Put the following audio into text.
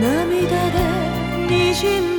涙でにじむ